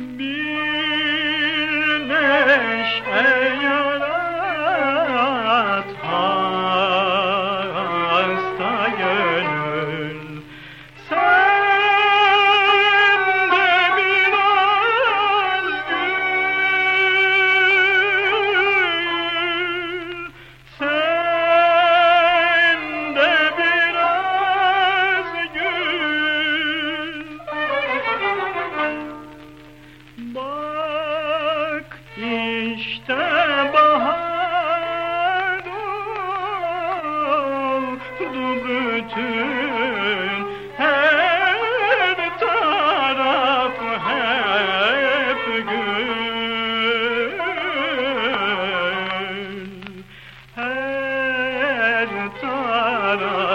Me. İşte bahar oldu bütün her taraf hep gül. Her taraf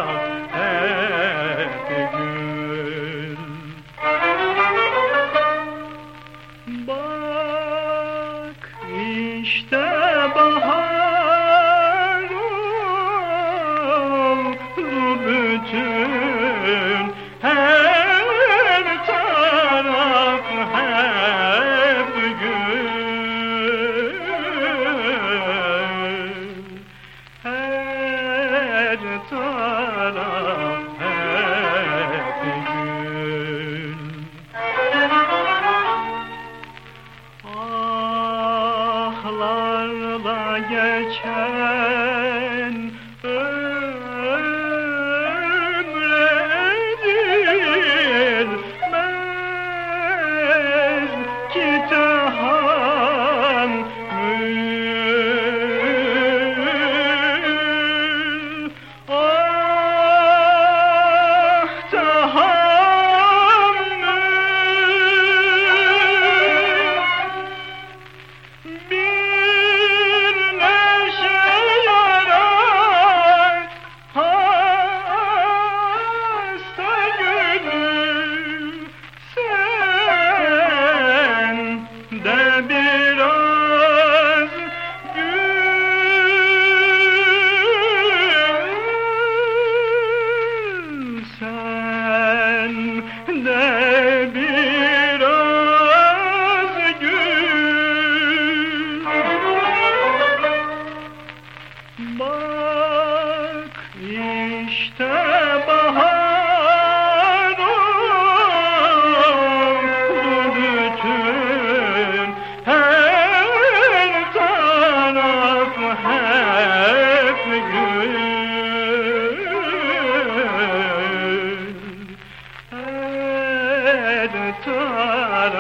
İşte bahar oldu bütün. yollarla geçen ಚಾರ